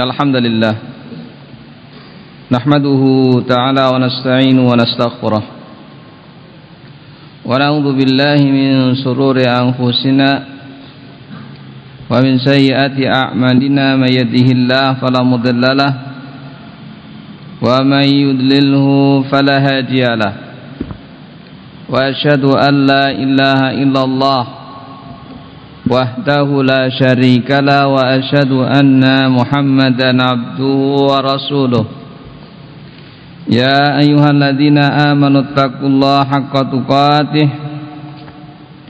الحمد لله. نحمده تعالى ونستعين ونستغفره. ونعوذ بالله من شرور أنفسنا ومن سيئات أعمالنا. من يده الله فلا مضل له ومن يضلله فلا هادي له. وأشهد أن لا إله إلا الله وحده لا شريك له وأشهد أن محمدا عبده ورسوله يا أيها الذين آمنوا اتقوا الله حق تقاته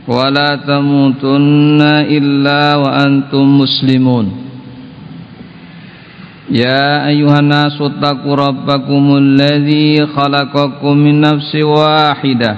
ولا تموتن إلا وأنتم مسلمون يا أيها الناس اتقوا ربكم الذي خلقكم من نفس واحدة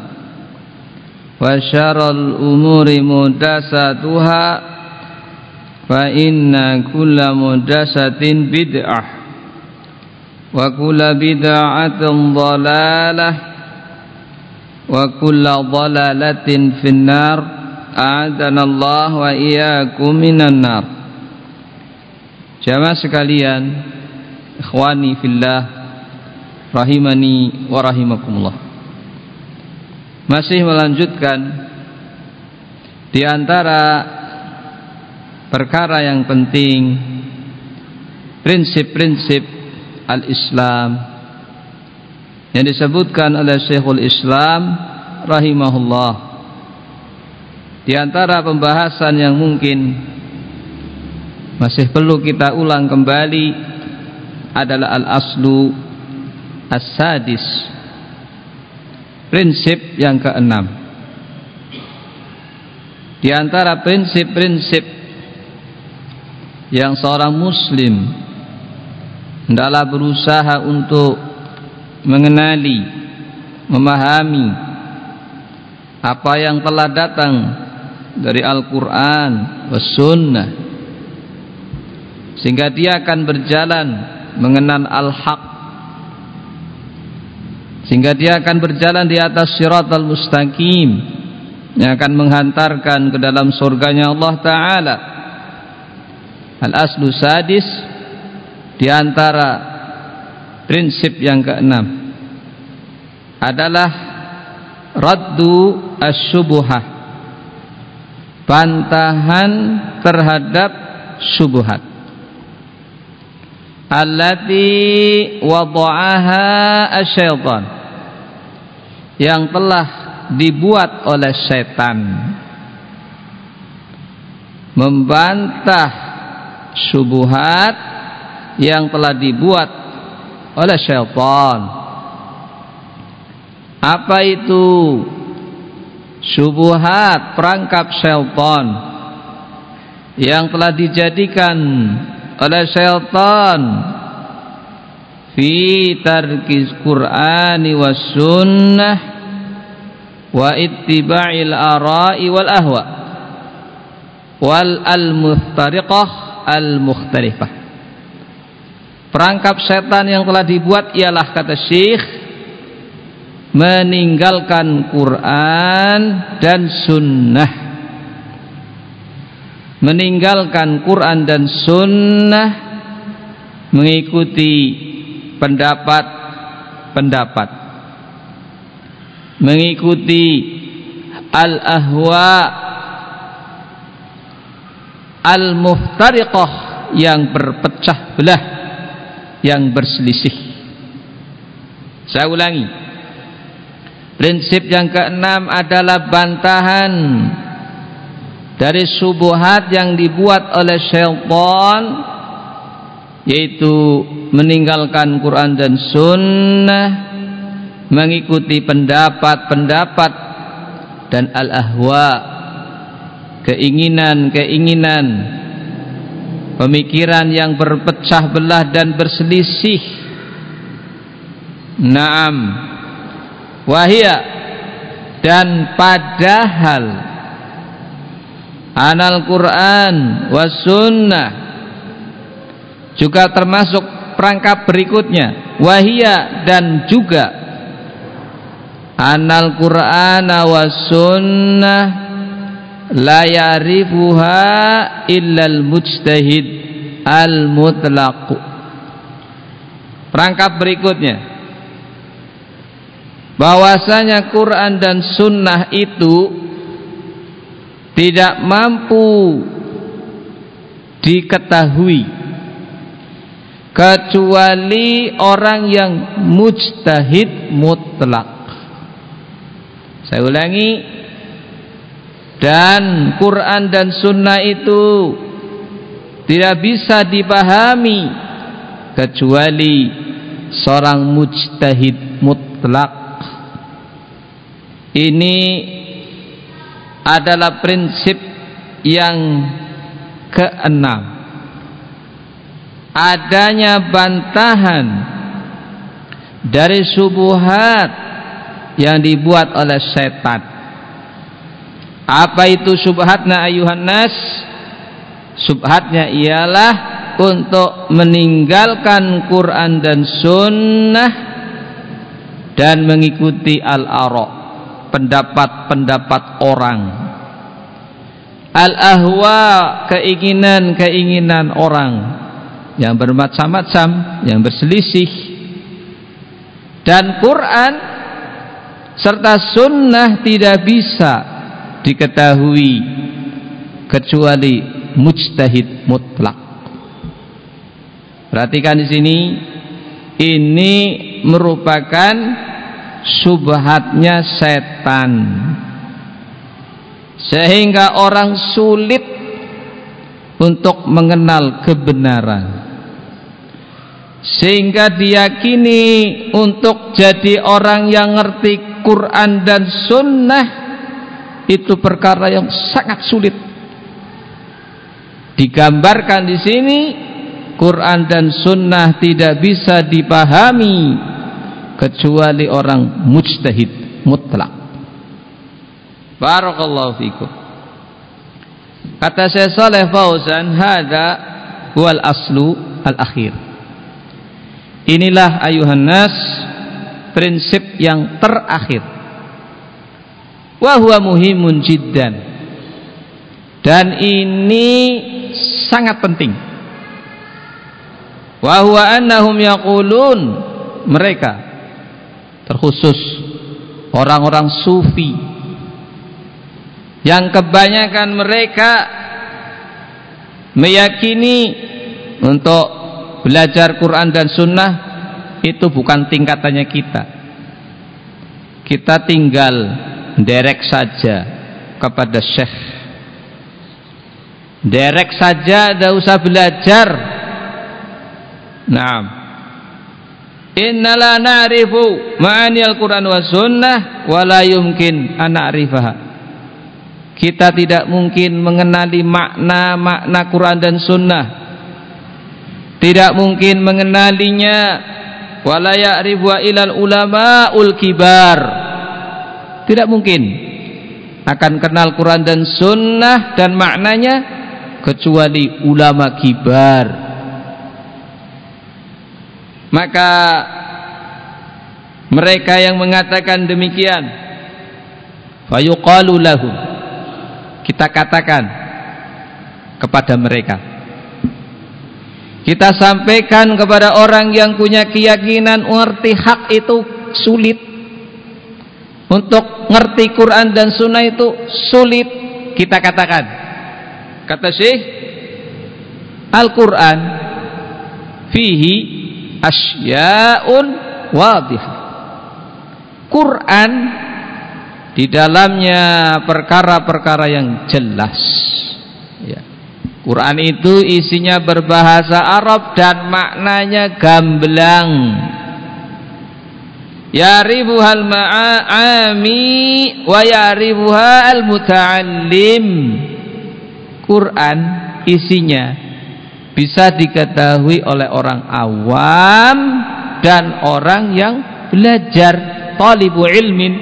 وشر الأمور مدساتها فإن كل مدسة بدعة وكل بدعة ضلالة وكل ضلالة في النار أعاذنا الله وإياكم من النار Jamaah sekalian, ikhwani fillah, rahimani wa rahimakumullah. Masih melanjutkan di antara perkara yang penting prinsip-prinsip al-Islam yang disebutkan oleh Syekhul Islam rahimahullah. Di antara pembahasan yang mungkin masih perlu kita ulang kembali adalah al-aslu as-sadis prinsip yang keenam. Di antara prinsip-prinsip yang seorang muslim hendaklah berusaha untuk mengenali memahami apa yang telah datang dari Al-Quran sunnah sehingga dia akan berjalan mengenal al-haq sehingga dia akan berjalan di atas al mustaqim. Yang akan menghantarkan ke dalam surganya Allah taala. Al-aslu sadis di antara prinsip yang keenam adalah raddu asyubuhah. Bantahan terhadap syubhat allati wada'aha asyaitan yang telah dibuat oleh setan. Membantah syubhat yang telah dibuat oleh syaitan. Apa itu syubhat perangkap syaitan yang telah dijadikan oleh syaitan? Fi tarkis Qur'ani was sunnah wa ittiba'il ara'i wal ahwa wal al-muftariqah al-mukhtalifah. Perangkap setan yang telah dibuat ialah kata Syekh meninggalkan Quran dan sunnah. Meninggalkan Quran dan Sunnah mengikuti pendapat-pendapat mengikuti al-ahwa al-muftariqah yang berpecah belah yang berselisih. Saya ulangi. Prinsip yang keenam adalah bantahan dari subuhat yang dibuat oleh syaitan yaitu meninggalkan Quran dan Sunnah mengikuti pendapat-pendapat dan al-ahwa keinginan-keinginan pemikiran yang berpecah belah dan berselisih. Naam wahia dan padahal anal Quran was sunnah juga termasuk perangkap berikutnya wahia dan juga anal Quran was sunnah la ya'rifuha illal mujtahid al mutlaq perangkap berikutnya. Bahwasanya Quran dan sunnah itu tidak mampu diketahui kecuali orang yang mujtahid mutlak saya ulangi. Dan Quran dan Sunnah itu tidak bisa dipahami kecuali seorang mujtahid mutlak. Ini adalah prinsip yang keenam. Adanya bantahan dari subuhat yang dibuat oleh setan. Apa itu subhatna ayuhan nas? Subhatnya ialah untuk meninggalkan Quran dan Sunnah dan mengikuti al-ara pendapat-pendapat orang. Al-ahwa keinginan-keinginan orang yang bermacam-macam yang berselisih. Dan Quran serta sunnah tidak bisa diketahui kecuali mujtahid mutlak. Perhatikan di sini ini merupakan subhatnya setan. Sehingga orang sulit untuk mengenal kebenaran. Sehingga diyakini untuk jadi orang yang ngerti Quran dan Sunnah itu perkara yang sangat sulit. Digambarkan di sini Quran dan Sunnah tidak bisa dipahami kecuali orang mujtahid mutlak. Barakallahu fikum. Kata saya Saleh Fauzan, hada wal aslu al-akhir. Inilah ayuhan nas prinsip yang terakhir. Wa huwa muhimun jiddan. Dan ini sangat penting. Wa huwa annahum yaqulun. Mereka terkhusus orang-orang sufi yang kebanyakan mereka meyakini untuk belajar Quran dan Sunnah itu bukan tingkatannya kita. Kita tinggal derek saja kepada syekh. Derek saja tidak usah belajar. Nah innala na'rifu ma'ani al-quran wa sunnah wa la yumkin ana'rifaha kita tidak mungkin mengenali makna-makna Quran dan sunnah. Tidak mungkin mengenalinya wala ya'rifu ilal ulama ul kibar tidak mungkin akan kenal Quran dan Sunnah dan maknanya kecuali ulama kibar. Maka mereka yang mengatakan demikian fayuqalu lahum kita katakan kepada mereka kita sampaikan kepada orang yang punya keyakinan mengerti hak itu sulit. Untuk ngerti Quran dan Sunnah itu sulit kita katakan. Kata Syekh Al-Quran fihi asyaun wadihah Quran di dalamnya perkara-perkara yang jelas. Ya. Quran itu isinya berbahasa Arab dan maknanya gamblang. Yaribuhal ma'ami wa yaribuha al-muta'allim Quran isinya bisa diketahui oleh orang awam dan orang yang belajar talibu ilmin.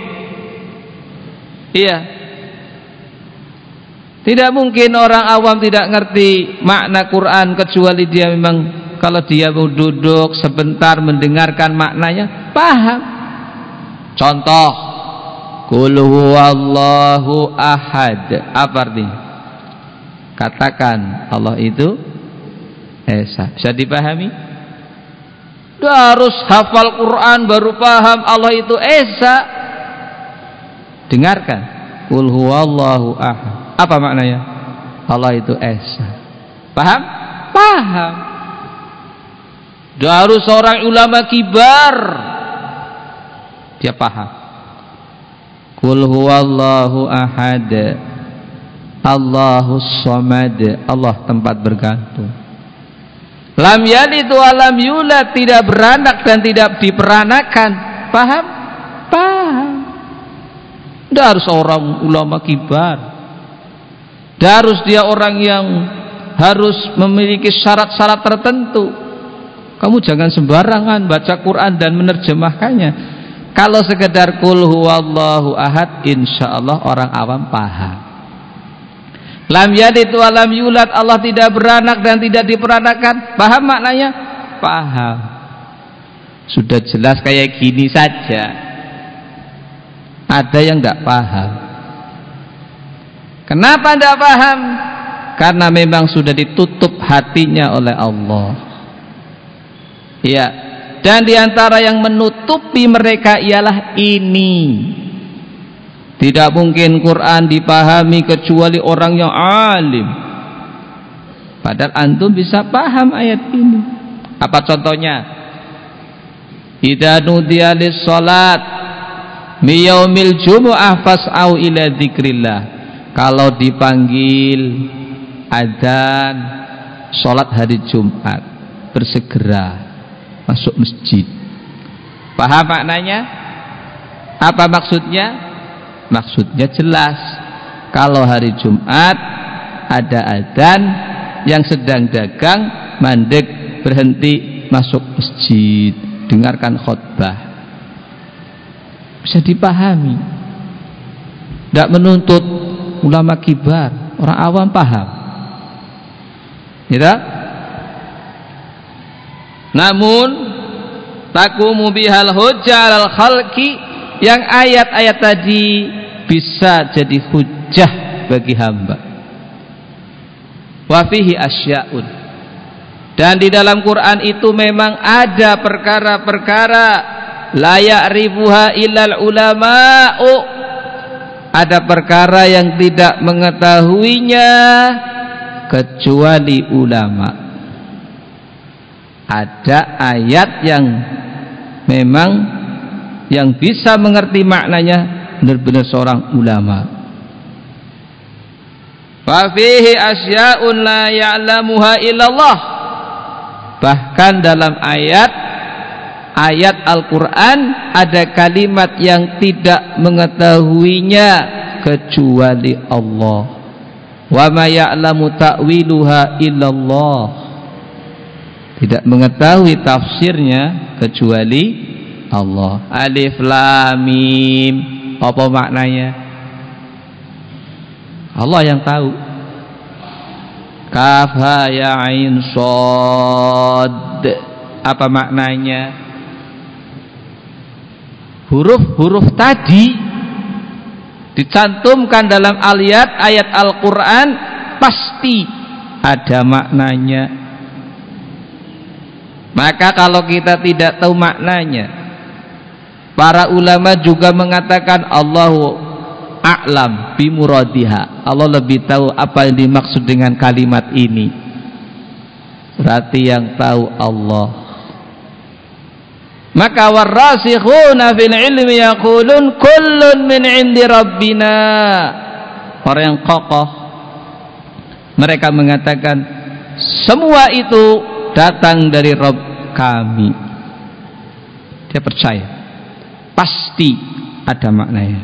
Iya tidak mungkin orang awam tidak ngerti makna Quran kecuali dia memang kalau dia mau duduk sebentar mendengarkan maknanya paham. Contoh Qul huwallahu ahad. Apa artinya? Katakan Allah itu Esa. Bisa dipahami? Dia harus hafal Quran baru paham Allah itu Esa. Dengarkan. Qul huwallahu ahad apa maknanya? Allah itu Esa paham? Paham. Harus seorang ulama kibar. Dia paham. Qul huwallahu ahad. Allahus Samad. Allah tempat bergantung. Lam yalid wa lam yulad. Tidak beranak dan tidak diperanakan. Paham? paham. Tidak harus orang ulama kibar tidak harus dia orang yang harus memiliki syarat-syarat tertentu kamu jangan sembarangan baca Quran dan menerjemahkannya kalau sekedar kul huwallahu ahad insyaallah orang awam paham Lam yalid wa lam yulad Allah tidak beranak dan tidak diperanakan. Paham maknanya? Paham. Sudah jelas kayak gini saja. Ada yang tidak paham. Kenapa tidak paham? Karena memang sudah ditutup hatinya oleh Allah. Ya. Dan di antara yang menutupi mereka ialah ini tidak mungkin Quran dipahami kecuali orang yang alim. Padahal antum bisa paham ayat ini. Apa contohnya? Idza nudiya lis-salat miyaumil jumu'ah fas'au ila dzikrillah. Kalau dipanggil adzan salat hari Jumat, bersegera masuk masjid. Paham maknanya? Apa maksudnya? Maksudnya jelas. Kalau hari Jumat ada adzan yang sedang dagang mandek berhenti masuk masjid dengarkan khutbah bisa dipahami tidak menuntut ulama kibar orang awam paham. Ya namun takumu bihal hujjah al khalqi yang ayat-ayat tadi bisa jadi hujah bagi hamba. Wafihi asyaun. Dan di dalam Quran itu memang ada perkara-perkara layak ribuha ilal ulama'u ada perkara yang tidak mengetahuinya kecuali ulama. Ada ayat yang memang yang bisa mengerti maknanya benar-benar seorang ulama. Wa fihi asya'un la ya'lamuha illallah. Bahkan dalam ayat ayat Al-Quran ada kalimat yang tidak mengetahuinya kecuali Allah. Wa ma ya'lamu ta'wiluha illallah. Tidak mengetahui tafsirnya kecuali Allah. Alif lam mim. Apa maknanya? Allah yang tahu. Kaf ha ya ain sad. Apa maknanya huruf-huruf tadi dicantumkan dalam ayat ayat Al-Qur'an pasti ada maknanya maka kalau kita tidak tahu maknanya Para ulama juga mengatakan Allahu a'lam bimuradiha. Allah lebih tahu apa yang dimaksud dengan kalimat ini. berarti yang tahu Allah maka warasikhuna fil ilmi yaqulun kullun min indi rabbina. Orang yang kokoh mereka mengatakan semua itu datang dari Rabb kami. Dia percaya. Pasti ada maknanya.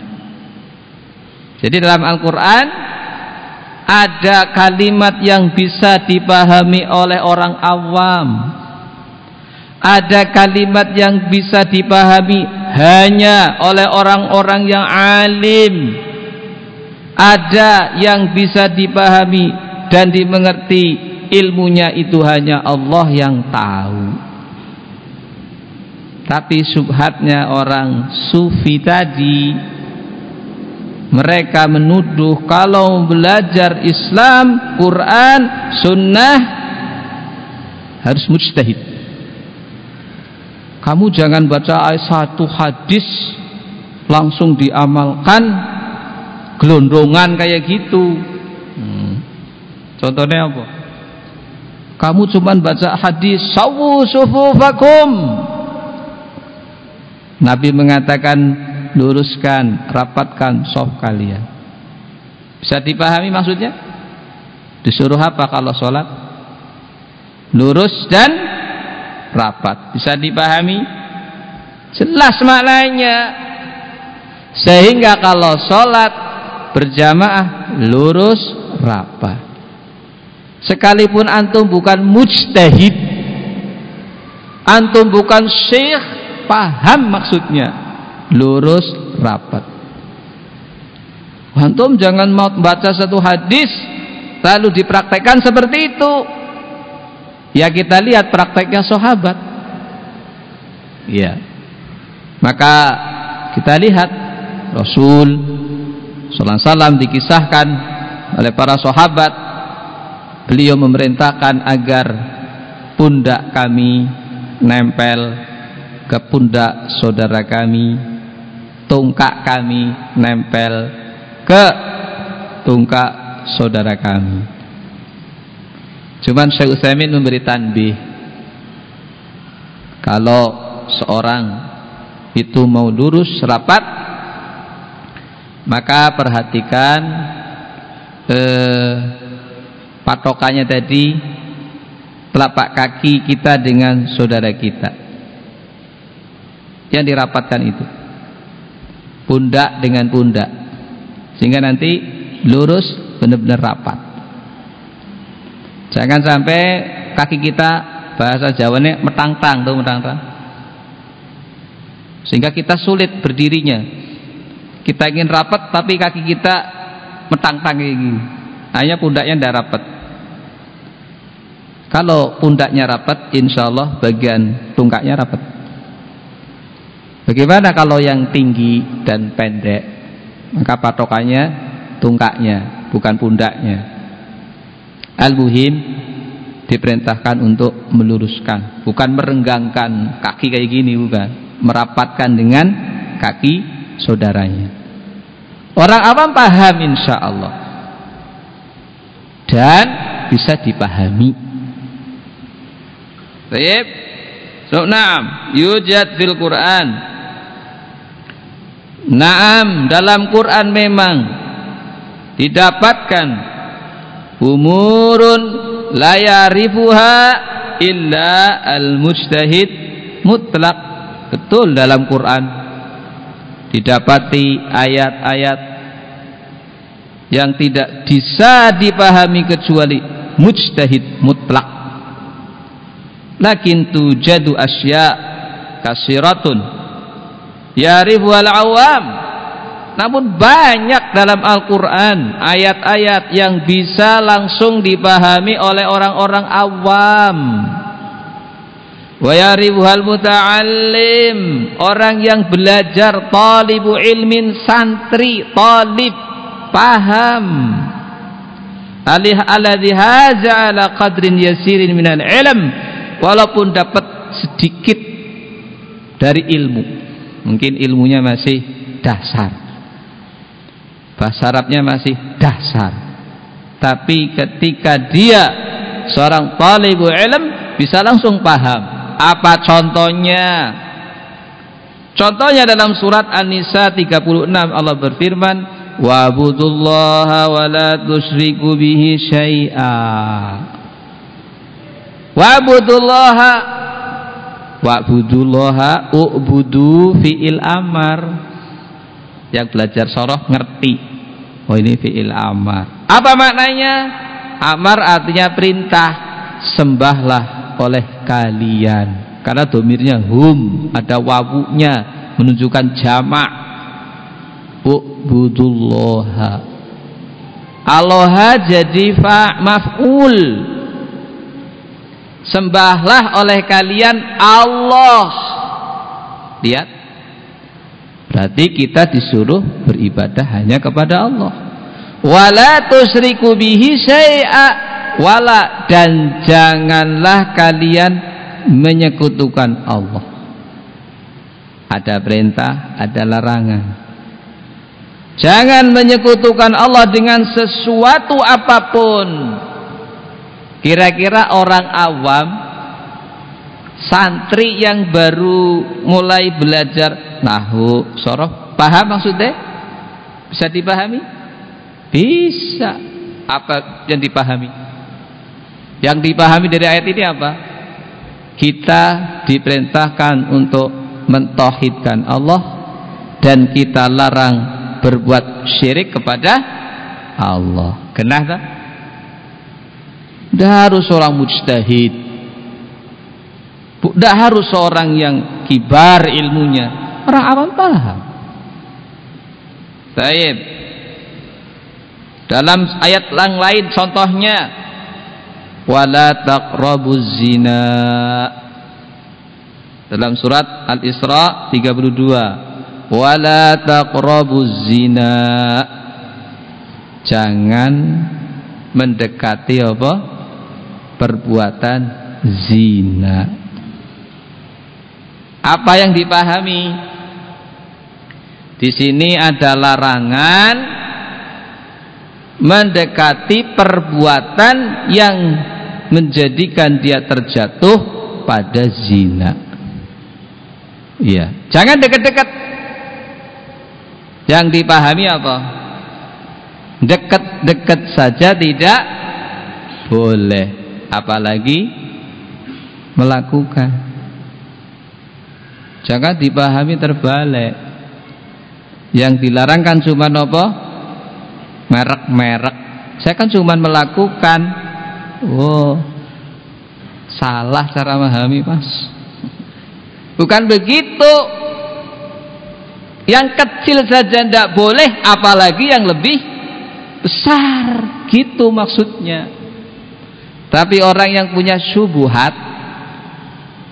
Jadi dalam Al-Quran ada kalimat yang bisa dipahami oleh orang awam ada kalimat yang bisa dipahami hanya oleh orang-orang yang alim. Ada yang bisa dipahami dan dimengerti. Ilmunya itu hanya Allah yang tahu. Tapi subhatnya orang sufi tadi mereka menuduh kalau belajar Islam, Quran, Sunnah harus mujtahid. Kamu jangan baca ayat satu hadis langsung diamalkan gelondongan kayak gitu. Hmm. Contohnya apa? Kamu cuma baca hadis sawu sufufakum. Nabi mengatakan luruskan, rapatkan soft kalian. Bisa dipahami maksudnya? Disuruh apa kalau sholat? Lurus dan rapat. Bisa dipahami? Jelas maknanya. Sehingga kalau sholat berjamaah lurus rapat. Sekalipun antum bukan mujtahid, antum bukan syekh, paham maksudnya lurus rapat antum jangan mau baca satu hadis lalu dipraktekkan seperti itu ya kita lihat prakteknya sahabat. Ya. Maka kita lihat Rasul Sallallahu Salam dikisahkan oleh para sahabat. Beliau memerintahkan agar pundak kami nempel ke pundak saudara kami tungkak kami nempel ke tungkak saudara kami cuman Syekh Utsaimin memberi tanbih kalau seorang itu mau lurus rapat maka perhatikan eh, patokannya tadi telapak kaki kita dengan saudara kita. Yang dirapatkan itu. Pundak dengan pundak. Sehingga nanti lurus benar-benar rapat jangan sampai kaki kita bahasa Jawanya metang-tang tuh metang-tang. Sehingga kita sulit berdirinya. Kita ingin rapat tapi kaki kita metang-tang kayak hanya pundaknya tidak rapat. Kalau pundaknya rapat insya Allah bagian tungkaknya rapat. Bagaimana kalau yang tinggi dan pendek? Maka patokannya tungkaknya, bukan pundaknya. Al-Muhim diperintahkan untuk meluruskan, bukan merenggangkan kaki kayak gini, bukan. Merapatkan dengan kaki saudaranya. Orang awam paham insya Allah. Dan bisa dipahami. Baik. So, naam, yujad fil Quran Naam dalam Quran memang didapatkan umurun la yarifuha illa al-mujtahid. Mutlak betul dalam Quran. Didapati ayat-ayat yang tidak bisa dipahami kecuali mujtahid mutlak. Lakin tujadu asya kasiratun. Yarifu al-awam namun banyak dalam Al-Quran ayat-ayat yang bisa langsung dipahami oleh orang-orang awam. Wa yarifuhal muta'allim orang yang belajar talibu ilmin santri talib paham. Alih alladhi haza ala qadrin yasirin minal ilm walaupun dapat sedikit dari ilmu. Mungkin ilmunya masih dasar bahasa Arabnya masih dasar. Tapi ketika dia seorang talibu ilm bisa langsung paham. Apa contohnya? Contohnya dalam surat An-Nisa 36 Allah berfirman wa'budullaha wa la tusyriku bihi syai'a. Wa'budullaha wa'budullaha u'budu fi'il amar yang belajar soroh ngerti. Oh ini fi'il amar. Apa maknanya? Amar artinya perintah. Sembahlah oleh kalian. Karena domirnya hum ada wawunya menunjukkan jamak. U'budullaha. Aloha jadi fa maf'ul. Sembahlah oleh kalian Allah. Lihat berarti kita disuruh beribadah hanya kepada Allah. Wala tusriku bihi syai'a. Wala dan janganlah kalian menyekutukan Allah. Ada perintah ada larangan. Jangan menyekutukan Allah dengan sesuatu apa pun. Kira-kira orang awam santri yang baru mulai belajar nahu sorof paham maksudnya? Bisa dipahami? Bisa. Apa yang dipahami? Yang dipahami dari ayat ini apa? Kita diperintahkan untuk mentohidkan Allah dan kita larang berbuat syirik kepada Allah. Kenapa? Tidak harus seorang mujtahid. Tidak harus seorang yang kibar ilmunya. Orang awam paham. Baik. Dalam ayat yang lain contohnya wala taqrabuz zina. Dalam surat Al-Isra 32. Wala taqrabuz zina. Jangan mendekati apa? perbuatan zina. Apa yang dipahami? Di sini ada larangan mendekati perbuatan yang menjadikan dia terjatuh pada zina. Iya, jangan dekat-dekat. Yang dipahami apa? Dekat-dekat saja tidak boleh apalagi melakukan jangan dipahami terbalik. Yang dilarangkan cuma apa merek-merek. Saya kan cuma melakukan. Oh salah cara memahami mas. Bukan begitu. Yang kecil saja tidak boleh apalagi yang lebih besar. Gitu maksudnya. Tapi orang yang punya subuhat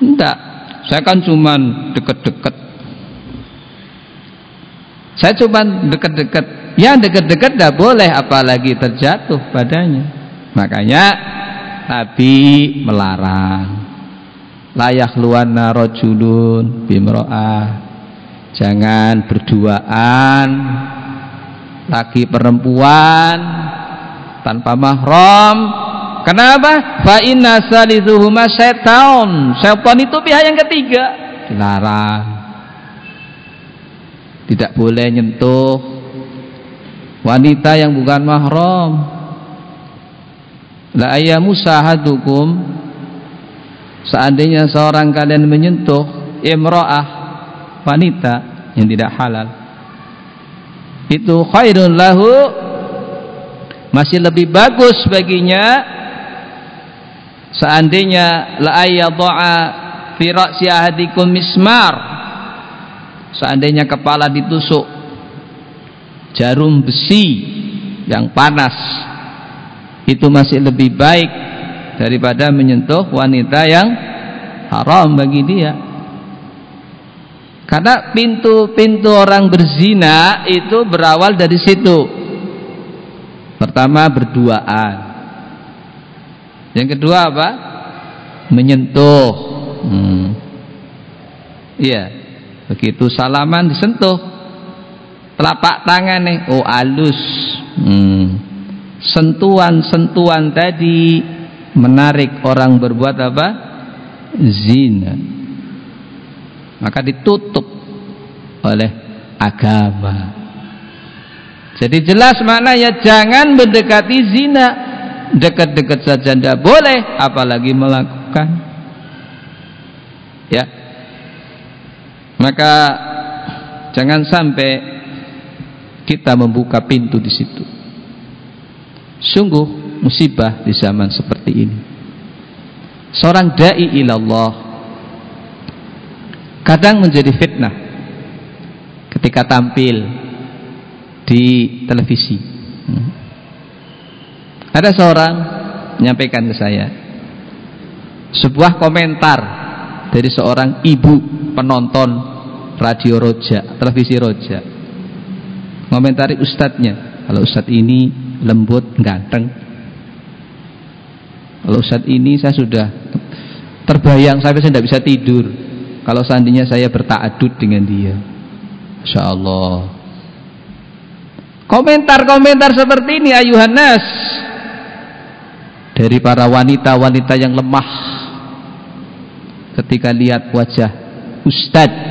enggak. Saya kan cuman deket-deket. Saya cuman deket-deket. Yang deket-deket enggak boleh apalagi terjatuh padanya. Makanya Nabi melarang. Layak luana rojulun bimro'ah. Jangan berduaan lagi perempuan tanpa mahram Kenapa? Fa inna salizuhuma setan. Setan itu pihak yang ketiga. Dilarang. Tidak boleh nyentuh wanita yang bukan mahram. La ayamu sahadukum seandainya seorang kalian menyentuh imra'ah wanita yang tidak halal itu khairun lahu masih lebih bagus baginya seandainya la ayyadha'a fi ra'si ahadikum mismar. Seandainya kepala ditusuk jarum besi yang panas itu masih lebih baik daripada menyentuh wanita yang haram bagi dia. Karena pintu-pintu orang berzina itu berawal dari situ. Pertama berduaan yang kedua apa? Menyentuh. Hmm. Iya. Begitu salaman disentuh. Telapak tangan nih, oh alus. Hmm. Sentuhan-sentuhan tadi menarik orang berbuat apa zina maka ditutup oleh agama jadi jelas maknanya jangan mendekati zina dekat-dekat saja tidak boleh apalagi melakukan. Ya. Maka jangan sampai kita membuka pintu di situ. Sungguh musibah di zaman seperti ini. Seorang dai ilallah kadang menjadi fitnah ketika tampil di televisi. Hmm. Ada seorang menyampaikan ke saya sebuah komentar dari seorang ibu penonton radio roja televisi roja komentari ustadznya kalau ustadz ini lembut ganteng. Kalau ustadz ini saya sudah terbayang sampai saya tidak bisa tidur. Kalau seandainya saya bertaadud dengan dia Insya Allah komentar-komentar seperti ini ayuhan nas dari para wanita-wanita yang lemah ketika lihat wajah Ustadz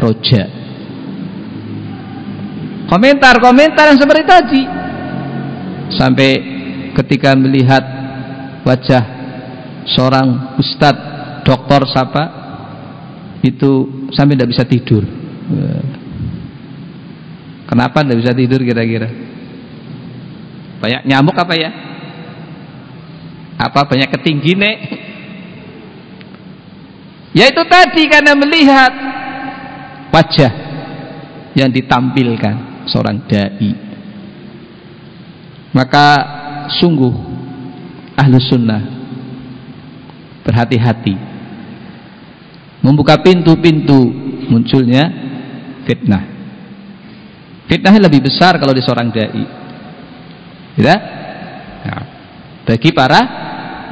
Roja komentar-komentar yang seperti tadi sampai ketika melihat wajah seorang Ustadz doktor siapa itu sampai tidak bisa tidur Kenapa tidak bisa tidur kira-kira? Banyak nyamuk apa ya? Apa banyak ketinggi nek? Ya itu tadi karena melihat wajah yang ditampilkan seorang dai. Maka sungguh ahlu sunnah berhati-hati membuka pintu-pintu munculnya fitnah Fitnahnya lebih besar kalau di seorang dai. Ya? Bagi para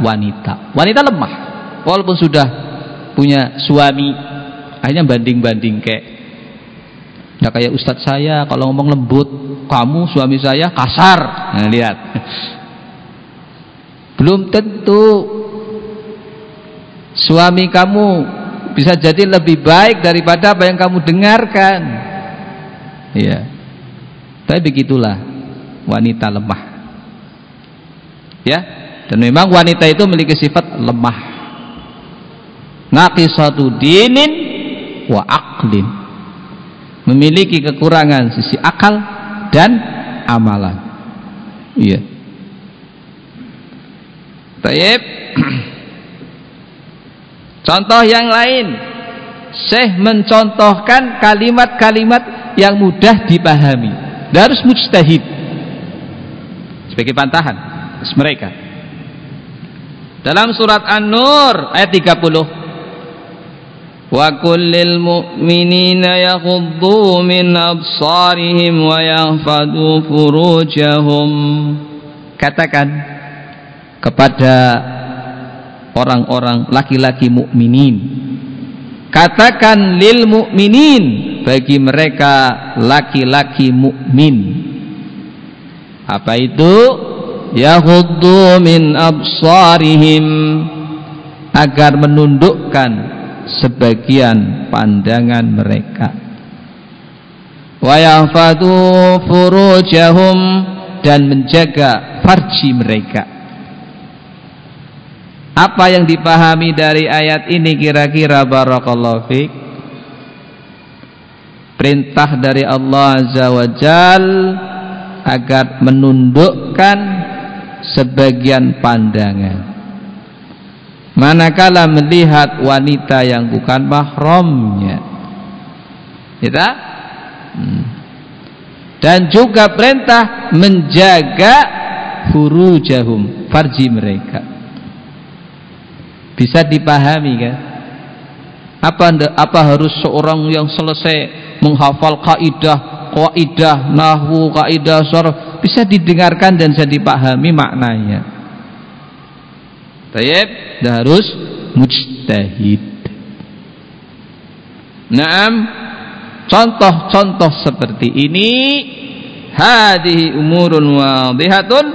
wanita. Wanita lemah. Walaupun sudah punya suami, akhirnya banding-banding kayak Ya kayak ustadz saya kalau ngomong lembut, kamu suami saya kasar. Nah, lihat. Belum tentu suami kamu bisa jadi lebih baik daripada apa yang kamu dengarkan. Iya. Tapi begitulah wanita lemah. Ya, dan memang wanita itu memiliki sifat lemah. Naqisatu dinin wa aqlin. Memiliki kekurangan sisi akal dan amalan. Iya. Taib. Contoh yang lain. Syekh mencontohkan kalimat-kalimat yang mudah dipahami harus mujtahid sebagai bantahan mereka dalam surat An-Nur ayat 30 wa kullil mu'minina yaghuddu min absarihim wa yahfadu furujahum katakan kepada orang-orang laki-laki mukminin katakan lil mukminin bagi mereka laki-laki mukmin. Apa itu? Yahuddu min absarihim agar menundukkan sebagian pandangan mereka. Wa yahfadu furujahum dan menjaga farji mereka. Apa yang dipahami dari ayat ini kira-kira barakallahu fiqh perintah dari Allah Azza wa Jal agar menundukkan sebagian pandangan. Manakala melihat wanita yang bukan mahramnya. Kita hmm. dan juga perintah menjaga furujahum farji mereka. Bisa dipahami kan? Apa apa harus seorang yang selesai menghafal kaidah, kaidah nahwu, kaidah sharaf bisa didengarkan dan bisa dipahami maknanya. Tayyib, harus mujtahid. Naam, contoh-contoh seperti ini hadhihi umurun wadhihatun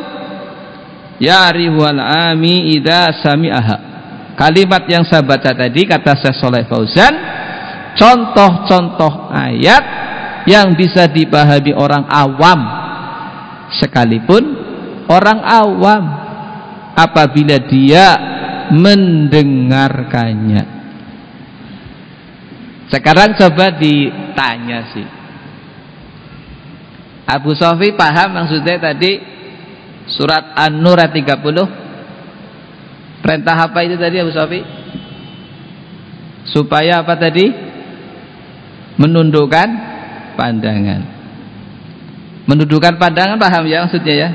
ya'riful ami idza sami'aha kalimat yang saya baca tadi kata Syekh Saleh Fauzan contoh-contoh ayat yang bisa dipahami orang awam sekalipun orang awam apabila dia mendengarkannya. Sekarang coba ditanya sih. Abu Sofi paham maksudnya tadi surat An-Nur 30 perintah apa itu tadi Abu Sofi? Supaya apa tadi? Menundukkan pandangan menundukkan pandangan paham ya maksudnya ya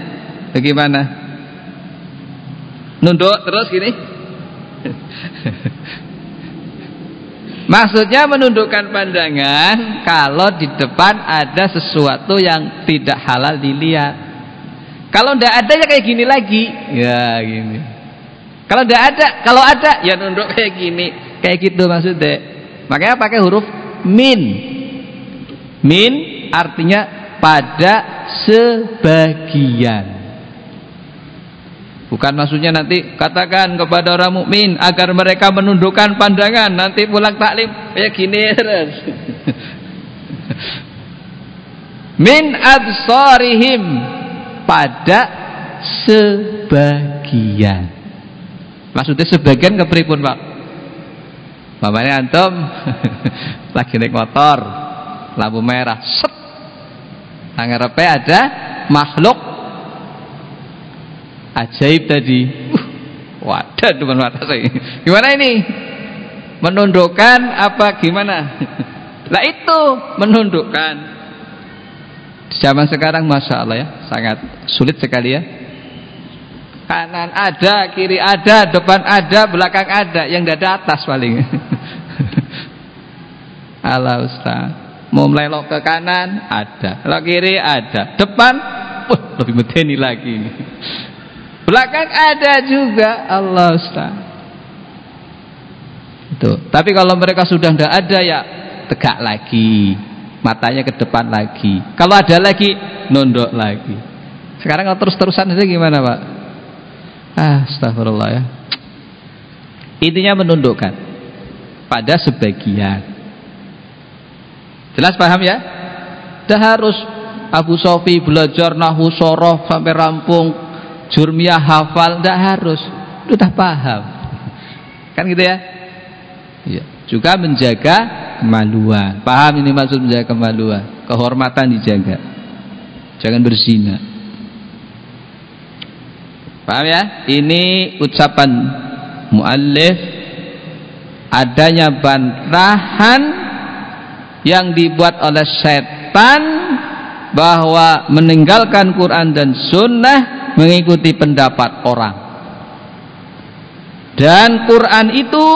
bagaimana nunduk terus gini Maksudnya menundukkan pandangan kalau di depan ada sesuatu yang tidak halal dilihat. Kalau tidak ada ya kayak gini lagi. Ya gini. Kalau tidak ada, kalau ada ya nunduk kayak gini. Kayak gitu maksudnya. Makanya pakai huruf min. Min artinya pada sebagian. Bukan maksudnya nanti katakan kepada orang mukmin agar mereka menundukkan pandangan nanti pulang taklim kayak gini terus. Min absarihim pada sebagian. Maksudnya sebagian kepripun, Pak? Mamanya antum lagi naik motor, lampu merah, set. Anggarepe ada makhluk ajaib tadi. Uh, wadah depan mata saya gimana ini? Menundukkan apa gimana? Lah itu menundukkan. Di zaman sekarang Masya Allah ya sangat sulit sekali ya. Kanan ada kiri ada depan ada belakang ada yang dada atas paling. Allah Ustaz mau melelok ke kanan ada kalau kiri ada depan uh, lebih medeni lagi Belakang ada juga Allah Ustaz. Itu. Tapi kalau mereka sudah tidak ada ya tegak lagi. Matanya ke depan lagi. Kalau ada lagi nunduk lagi. Sekarang kalau terus-terusan itu gimana, Pak? Ah, astagfirullah ya. Intinya menundukkan pada sebagian. Jelas paham ya? Dah harus Abu Sofi belajar nahu soroh sampai rampung jurmiyah hafal tidak harus. Sudah paham. Kan gitu ya? Ya. juga menjaga kemaluan. Paham ini maksud menjaga kemaluan? Kehormatan dijaga. Jangan berzina. Paham ya? Ini ucapan muallif. Adanya bantahan yang dibuat oleh setan bahwa meninggalkan Quran dan Sunnah mengikuti pendapat orang. Dan Quran itu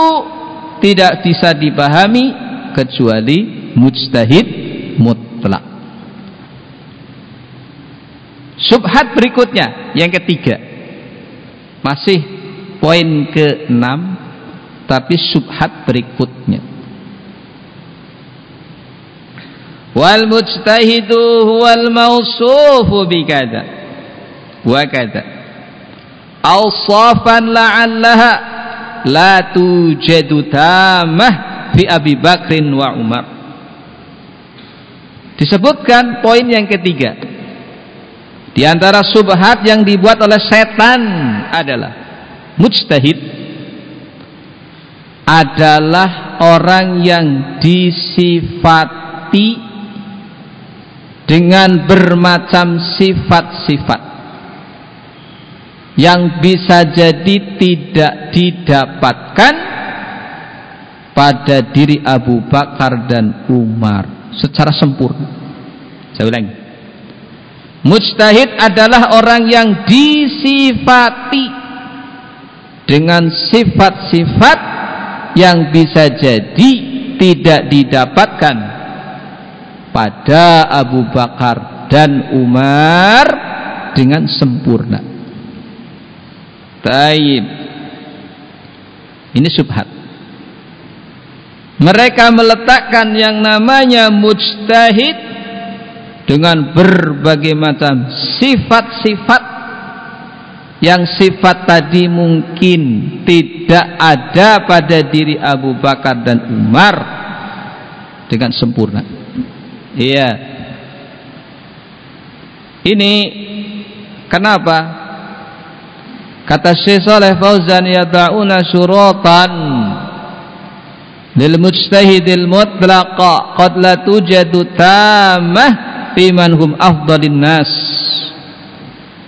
tidak bisa dipahami kecuali mujtahid mutlak. Subhat berikutnya yang ketiga. Masih poin ke-6 tapi subhat berikutnya wal mujtahidu huwal mausufu bikada wa kada awsafan la'allaha la tujadu tamah fi Abi Bakrin wa Umar. Disebutkan poin yang ketiga. Di antara subhat yang dibuat oleh setan adalah mujtahid adalah orang yang disifati dengan bermacam sifat-sifat yang bisa jadi tidak didapatkan pada diri Abu Bakar dan Umar secara sempurna. Saya ulangi. Mujtahid adalah orang yang disifati dengan sifat-sifat yang bisa jadi tidak didapatkan pada Abu Bakar dan Umar dengan sempurna. Taib. Ini subhat. Mereka meletakkan yang namanya mujtahid dengan berbagai macam sifat-sifat yang sifat tadi mungkin tidak ada pada diri Abu Bakar dan Umar dengan sempurna. Iya. Ini kenapa? Kata Syekh Saleh Fauzan yad'una syuratan lil mujtahidil mutlaqa qad la tujadu tamah fi man hum afdalin nas.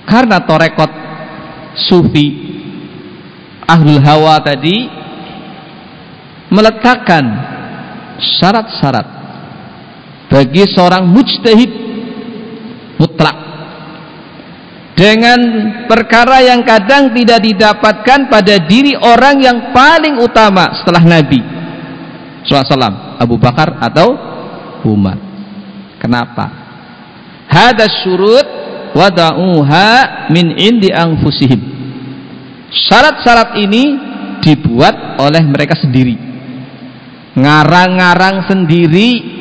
Karena torekot sufi ahlul hawa tadi meletakkan syarat-syarat bagi seorang mujtahid mutlak. Dengan perkara yang kadang tidak didapatkan pada diri orang yang paling utama setelah Nabi SAW Abu Bakar atau Umar. Kenapa? Hadas syurut wada'uha min indi anfusihim. Syarat-syarat ini dibuat oleh mereka sendiri. Ngarang-ngarang sendiri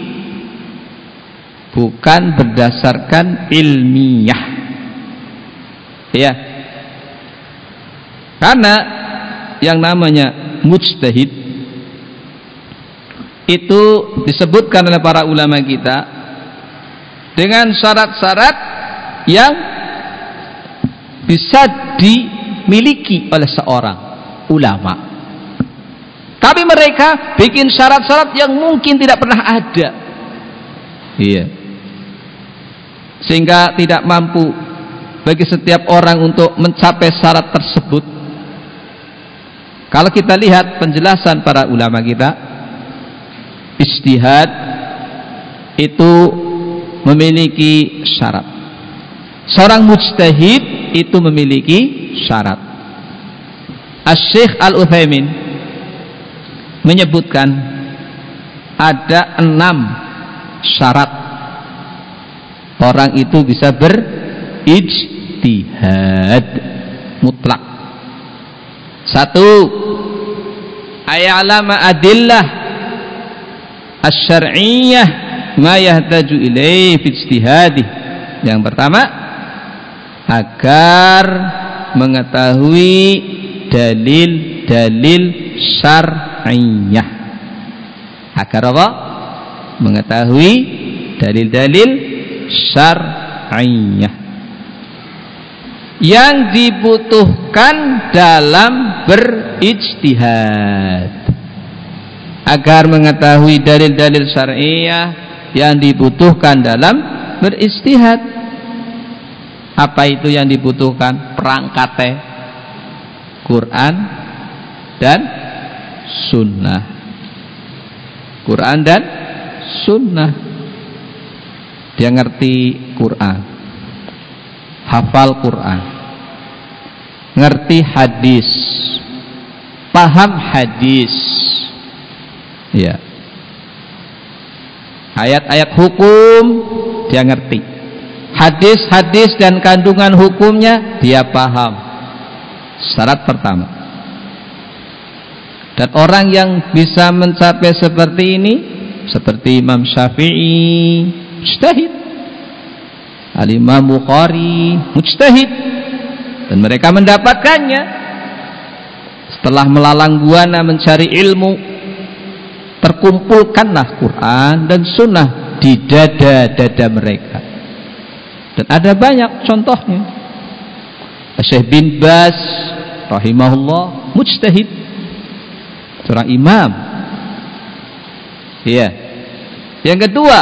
bukan berdasarkan ilmiah. Ya. Karena yang namanya mujtahid itu disebutkan oleh para ulama kita dengan syarat-syarat yang bisa dimiliki oleh seorang ulama. Tapi mereka bikin syarat-syarat yang mungkin tidak pernah ada. Iya sehingga tidak mampu bagi setiap orang untuk mencapai syarat tersebut kalau kita lihat penjelasan para ulama kita istihad itu memiliki syarat Seorang mujtahid itu memiliki syarat. Asy-Syaikh Al-Utsaimin menyebutkan ada enam syarat orang itu bisa berijtihad mutlak. Satu, ayalama adillah asy-syar'iyyah ma yahtaju ilaihi fi ijtihadih. Yang pertama, agar mengetahui dalil-dalil syar'iyah agar apa? mengetahui dalil-dalil syar'iyah yang dibutuhkan dalam berijtihad agar mengetahui dalil-dalil syar'iyah yang dibutuhkan dalam beristihad apa itu yang dibutuhkan? Perangkatnya Quran dan Sunnah. Quran dan Sunnah. Dia ngerti Quran. Hafal Quran. Ngerti hadis. Paham hadis. Ya. Ayat-ayat hukum dia ngerti hadis-hadis dan kandungan hukumnya dia paham syarat pertama dan orang yang bisa mencapai seperti ini seperti Imam Syafi'i mujtahid Al-Imam Bukhari mujtahid dan mereka mendapatkannya setelah melalang buana mencari ilmu terkumpulkanlah Quran dan sunnah di dada-dada mereka dan ada banyak contohnya. Syekh bin Bas rahimahullah mujtahid. Seorang imam. Iya. Yang kedua,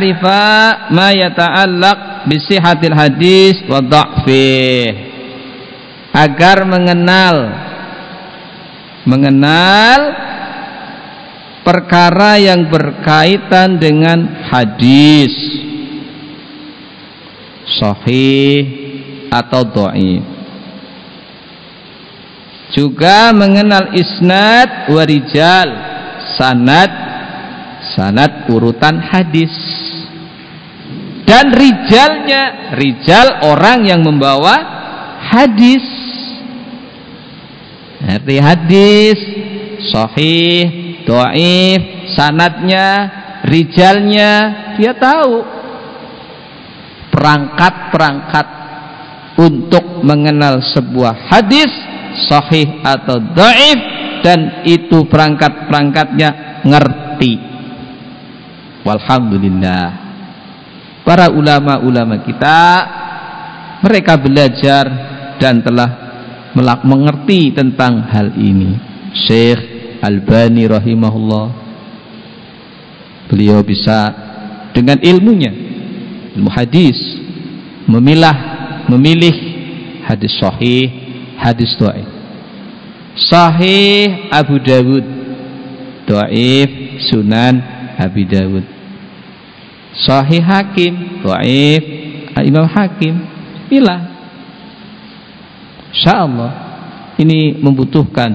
rifa ma yata'allaq bi sihhatil hadis wa dha'fih. Agar mengenal mengenal perkara yang berkaitan dengan hadis sahih atau dhaif juga mengenal isnad warijal sanad sanad urutan hadis. Dan rijalnya rijal orang yang membawa hadis. Arti hadis? Sahih dhaif sanadnya rijalnya dia tahu. Perangkat-perangkat untuk mengenal sebuah hadis sahih atau dhaif dan itu perangkat-perangkatnya ngerti walhamdulillah para ulama-ulama kita mereka belajar dan telah mengerti tentang hal ini Syekh Albani rahimahullah beliau bisa dengan ilmunya ilmu hadis memilah memilih hadis sahih, hadis dhaif. Sahih Abu Dawud, dhaif Sunan Abi Dawud. Sahih Hakim, dhaif Imam Hakim. Pilih. Insyaallah ini membutuhkan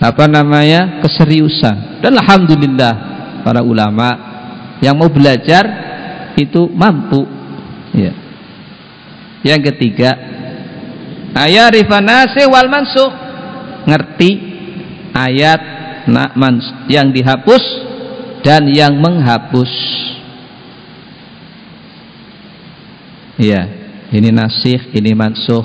apa namanya keseriusan dan alhamdulillah para ulama yang mau belajar itu mampu ya yang ketiga, ayat rifanase wal mansuh. Ngerti ayat nak mans yang dihapus dan yang menghapus. Iya, ini nasih, ini mansuh.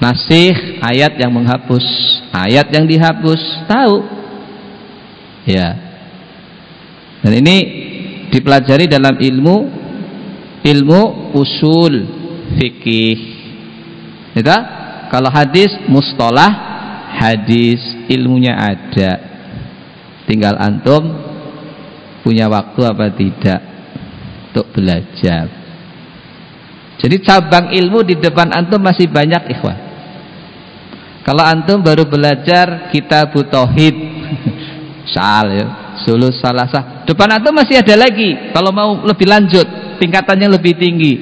Nasih ayat yang menghapus, ayat yang dihapus, tahu. Ya. Dan ini dipelajari dalam ilmu ilmu usul fikih itu kalau hadis mustalah hadis ilmunya ada tinggal antum punya waktu apa tidak untuk belajar. Jadi cabang ilmu di depan antum masih banyak ikhwan kalau antum baru belajar kitab tauhid sal ya sulus salasah depan antum masih ada lagi. Kalau mau lebih lanjut tingkatannya lebih tinggi.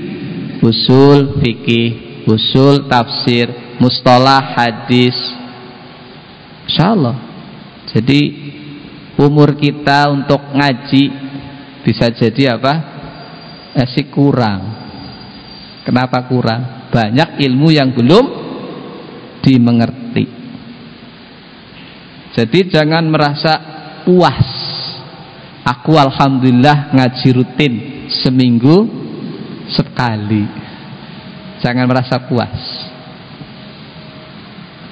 Usul fikih usul tafsir mustalah hadis. Insyaallah. Jadi umur kita untuk ngaji bisa jadi apa? Masih kurang. Kenapa kurang? Banyak ilmu yang belum dimengerti. Jadi jangan merasa puas. Aku alhamdulillah ngaji rutin seminggu sekali. Jangan merasa puas.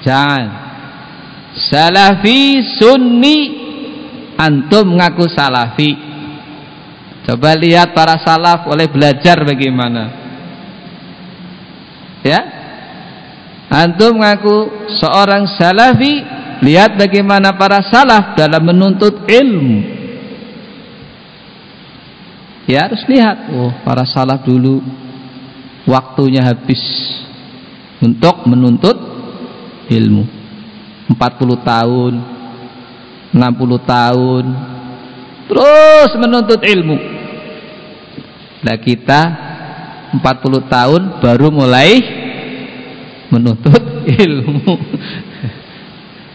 Jangan. Salafi sunni antum ngaku salafi. Coba lihat para salaf oleh belajar bagaimana. Ya? Antum ngaku seorang salafi lihat bagaimana para salaf dalam menuntut ilmu. Ya harus lihat. Oh para salaf dulu waktunya habis untuk menuntut ilmu. 40 tahun 60 tahun terus menuntut ilmu. Nah kita 40 tahun baru mulai menuntut ilmu.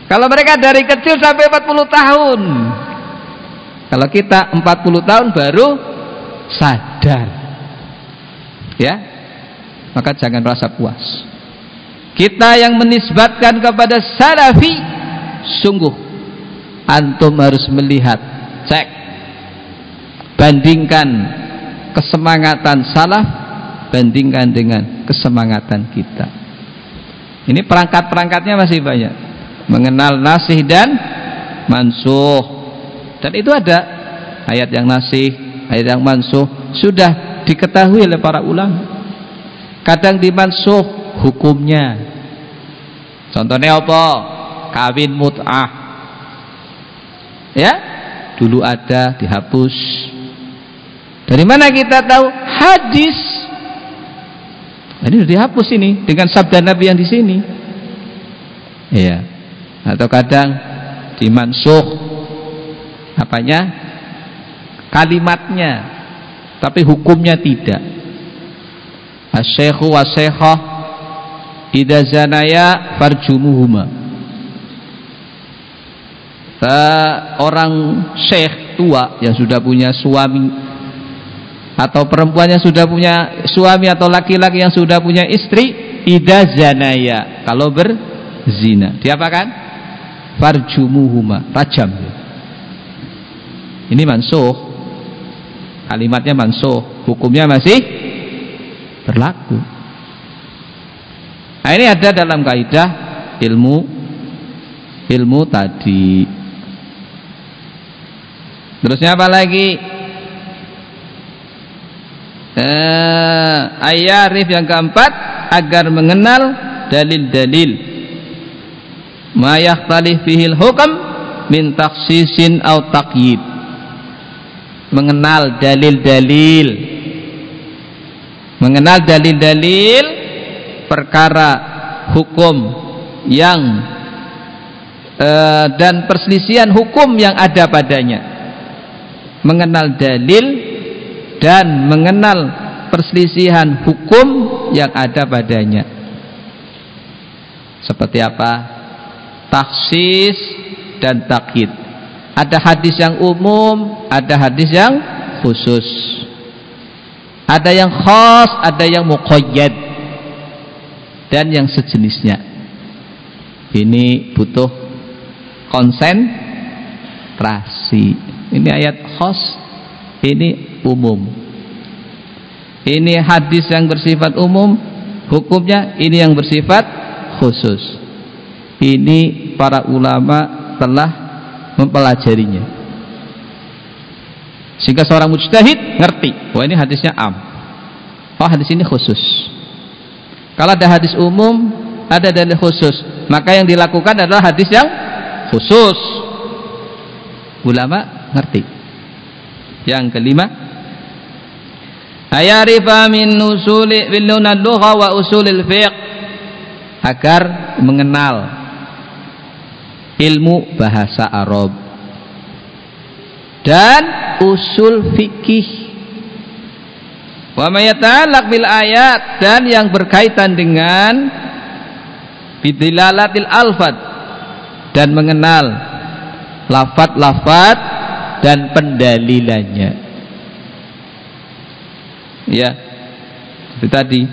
Kalau mereka dari kecil sampai 40 tahun kalau kita 40 tahun baru sadar ya maka jangan merasa puas. Kita yang menisbatkan kepada salafi sungguh antum harus melihat. Cek. Bandingkan kesemangatan salaf bandingkan dengan kesemangatan kita. Ini perangkat-perangkatnya masih banyak. Mengenal nasih dan mansuh dan itu ada ayat yang nasih ayat yang mansuh sudah diketahui oleh para ulama. Kadang dimansuh hukumnya. Contohnya apa? Kawin mut'ah ya? Dulu ada dihapus. Dari mana kita tahu? Hadis. Ini sudah dihapus ini dengan sabda Nabi yang di sini. Iya. Atau kadang dimansuh apanya? Kalimatnya. Tapi hukumnya tidak. Asyikhu wasyikhah idza zanaya farjumuhuma orang syekh tua yang sudah punya suami atau perempuan yang sudah punya suami atau laki-laki yang sudah punya istri idza zanaya kalau berzina. Diapakan? Farjumuhuma rajam. Ini mansuh kalimatnya mansuh hukumnya masih berlaku. Nah, ini ada dalam kaidah ilmu ilmu tadi terusnya apa lagi? Eh, ayarif yang keempat agar mengenal dalil-dalil. Ma yakhtalif fihil hukam min taksisin au taqyid. Mengenal dalil-dalil. Mengenal dalil-dalil perkara hukum yang uh, dan perselisihan hukum yang ada padanya mengenal dalil dan mengenal perselisihan hukum yang ada padanya. Seperti apa? Taksis dan takhid ada hadis yang umum ada hadis yang khusus. Ada yang khas ada yang muqayyad dan yang sejenisnya. Ini butuh konsentrasi ini ayat khas ini umum. Ini hadis yang bersifat umum hukumnya ini yang bersifat khusus. Ini para ulama telah mempelajarinya. Sehingga seorang mujtahid ngerti wah ini hadisnya am. Oh hadis ini khusus. Kalau ada hadis umum ada dalil khusus maka yang dilakukan adalah hadis yang khusus. Ulama ngerti? Yang kelima, ayarifa min usuli bilunal wa usulil fiqh agar mengenal ilmu bahasa Arab dan usul fikih. Wa mayata'allaq bil ayat dan yang berkaitan dengan bidilalatil alfad dan mengenal lafat-lafat dan pendalilannya. Ya. Itu tadi.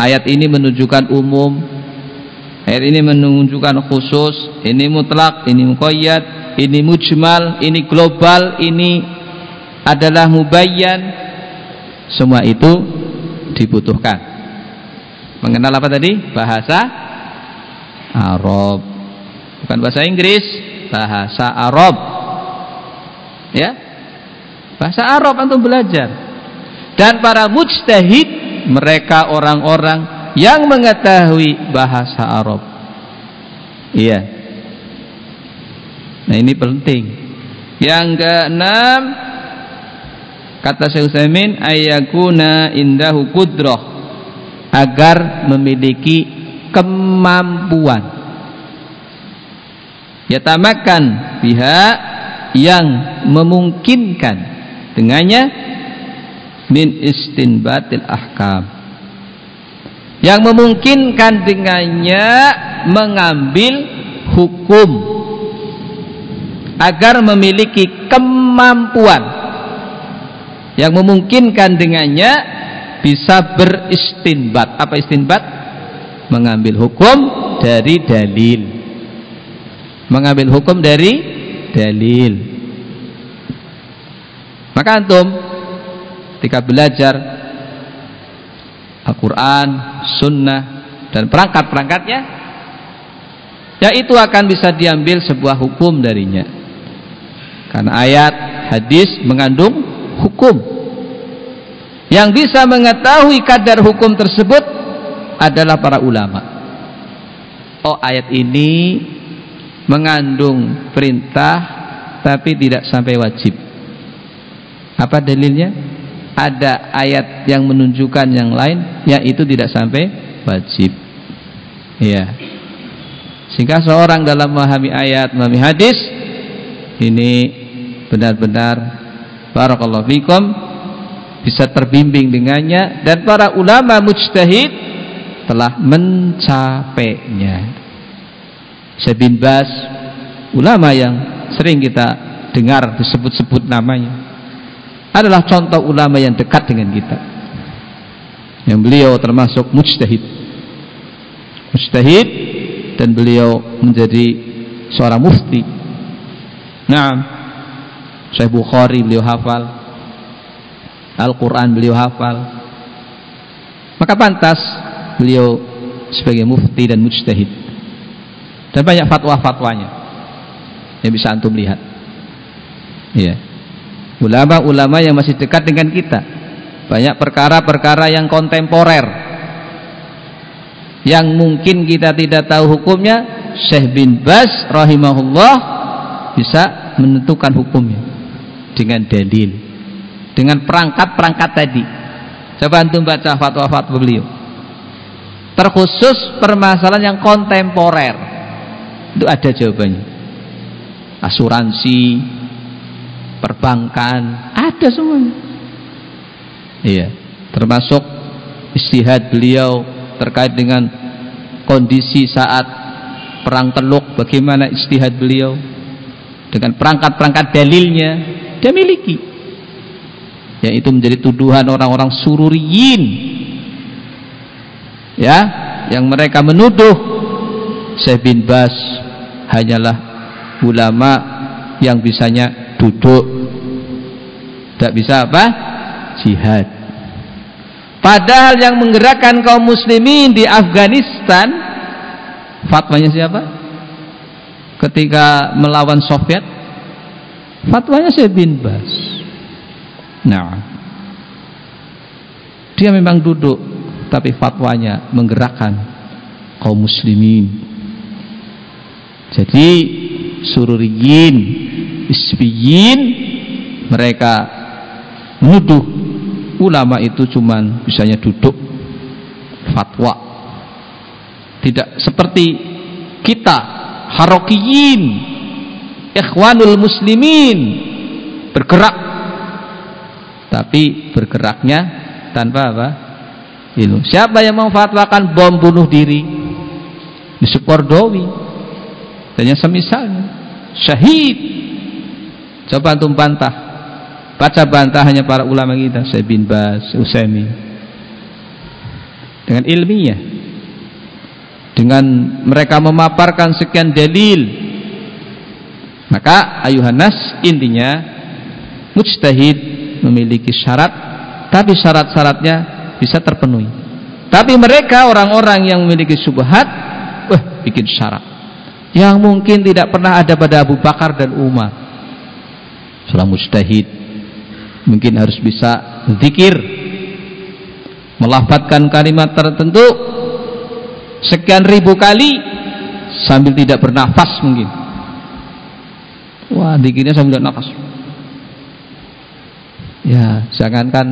Ayat ini menunjukkan umum. Ayat ini menunjukkan khusus. Ini mutlak ini muqayyad ini mujmal ini global ini adalah mubayyan. Semua itu dibutuhkan. Mengenal apa tadi? Bahasa Arab. Bukan bahasa Inggris bahasa Arab ya? Bahasa Arab antum belajar. Dan para mujtahid mereka orang-orang yang mengetahui bahasa Arab. Iya. Nah ini penting. Yang keenam kata Syekh Utsaimin ayakuna indahu qudrah agar memiliki kemampuan. Yatamakan pihak yang memungkinkan dengannya min istinbatil ahkam. Yang memungkinkan dengannya mengambil hukum agar memiliki kemampuan. Yang memungkinkan dengannya bisa beristinbat. Apa istinbat? Mengambil hukum dari dalil. Mengambil hukum dari dalil. Maka antum ketika belajar Al-Quran, Sunnah dan perangkat-perangkatnya ya itu akan bisa diambil sebuah hukum darinya. Karena ayat hadis mengandung hukum. Yang bisa mengetahui kadar hukum tersebut adalah para ulama. Oh ayat ini mengandung perintah tapi tidak sampai wajib. Apa dalilnya? Ada ayat yang menunjukkan yang lain yaitu tidak sampai wajib. Ya sehingga seorang dalam memahami ayat memahami hadis ini benar-benar barakallahu fikum bisa terbimbing dengannya dan para ulama mujtahid telah mencapainya Syekh bin Bas ulama yang sering kita dengar disebut-sebut namanya adalah contoh ulama yang dekat dengan kita. Yang beliau termasuk mujtahid. Mujtahid dan beliau menjadi seorang mufti. Nah Syekh Bukhari beliau hafal. Al-Quran beliau hafal. Maka pantas beliau sebagai mufti dan mujtahid dan banyak fatwa-fatwanya. Yang bisa antum lihat. Ya ulama-ulama yang masih dekat dengan kita. Banyak perkara-perkara yang kontemporer. Yang mungkin kita tidak tahu hukumnya Syekh bin Bas rahimahullah bisa menentukan hukumnya. Dengan dalil. Dengan perangkat-perangkat tadi. Coba antum baca fatwa-fatwa beliau. Terkhusus permasalahan yang kontemporer itu ada jawabannya. Asuransi perbankan. Ada semuanya. Iya. Termasuk istihad beliau terkait dengan kondisi saat perang teluk bagaimana istihad beliau dengan perangkat-perangkat dalilnya dia miliki. Yang itu menjadi tuduhan orang-orang sururiyin ya yang mereka menuduh Syekh bin Bas hanyalah ulama yang bisanya duduk. Tidak bisa apa? Jihad. Padahal yang menggerakkan kaum muslimin di Afghanistan fatwanya siapa? Ketika melawan Soviet fatwanya Syekh bin Bas. Nah dia memang duduk tapi fatwanya menggerakkan kaum muslimin jadi sururiyin isbiyin mereka menuduh ulama itu cuman bisanya duduk fatwa. Tidak seperti kita harokiyin ikhwanul muslimin bergerak. Tapi bergeraknya tanpa apa? Ilmu. Siapa yang memfatwakan bom bunuh diri? Di Sukordowi dan yang semisalnya syahid. Coba antum bantah. Baca bantahannya para ulama kita Syekh bin Bas Usaimi dengan ilmiah. Dengan mereka memaparkan sekian dalil. Maka ayuhanas intinya mujtahid memiliki syarat tapi syarat-syaratnya bisa terpenuhi. Tapi mereka orang-orang yang memiliki subhat wah bikin syarat yang mungkin tidak pernah ada pada Abu Bakar dan Umar. Seorang mujtahid. Mungkin harus bisa zikir. Melafadkan kalimat tertentu sekian ribu kali sambil tidak bernafas mungkin. Wah dikirnya sambil nafas ya jangankan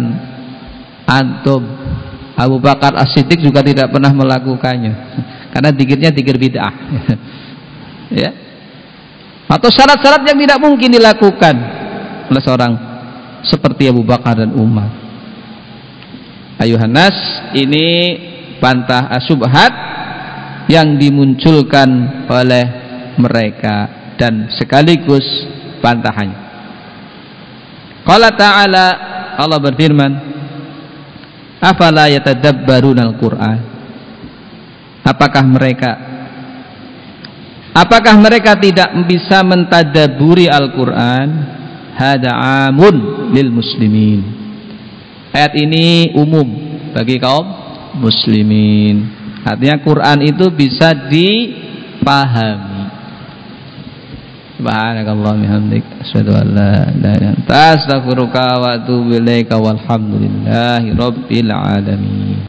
antum Abu Bakar As-Siddiq juga tidak pernah melakukannya. Karena dikirnya dikir bid'ah ya. Atau syarat-syarat yang tidak mungkin dilakukan oleh seorang seperti Abu Bakar dan Umar. Ayuhanas ini bantah asubhat yang dimunculkan oleh mereka dan sekaligus bantahannya. Qala ta'ala Allah berfirman Afala yatadabbaruna al-Qur'an? Apakah mereka Apakah mereka tidak bisa mentadaburi Al-Qur'an Hada amun lil muslimin Ayat ini umum bagi kaum muslimin Artinya Quran itu bisa dipahami. Subhanakallah bihamdik asyhadu an la wa atubu ilaika walhamdulillahi rabbil alamin.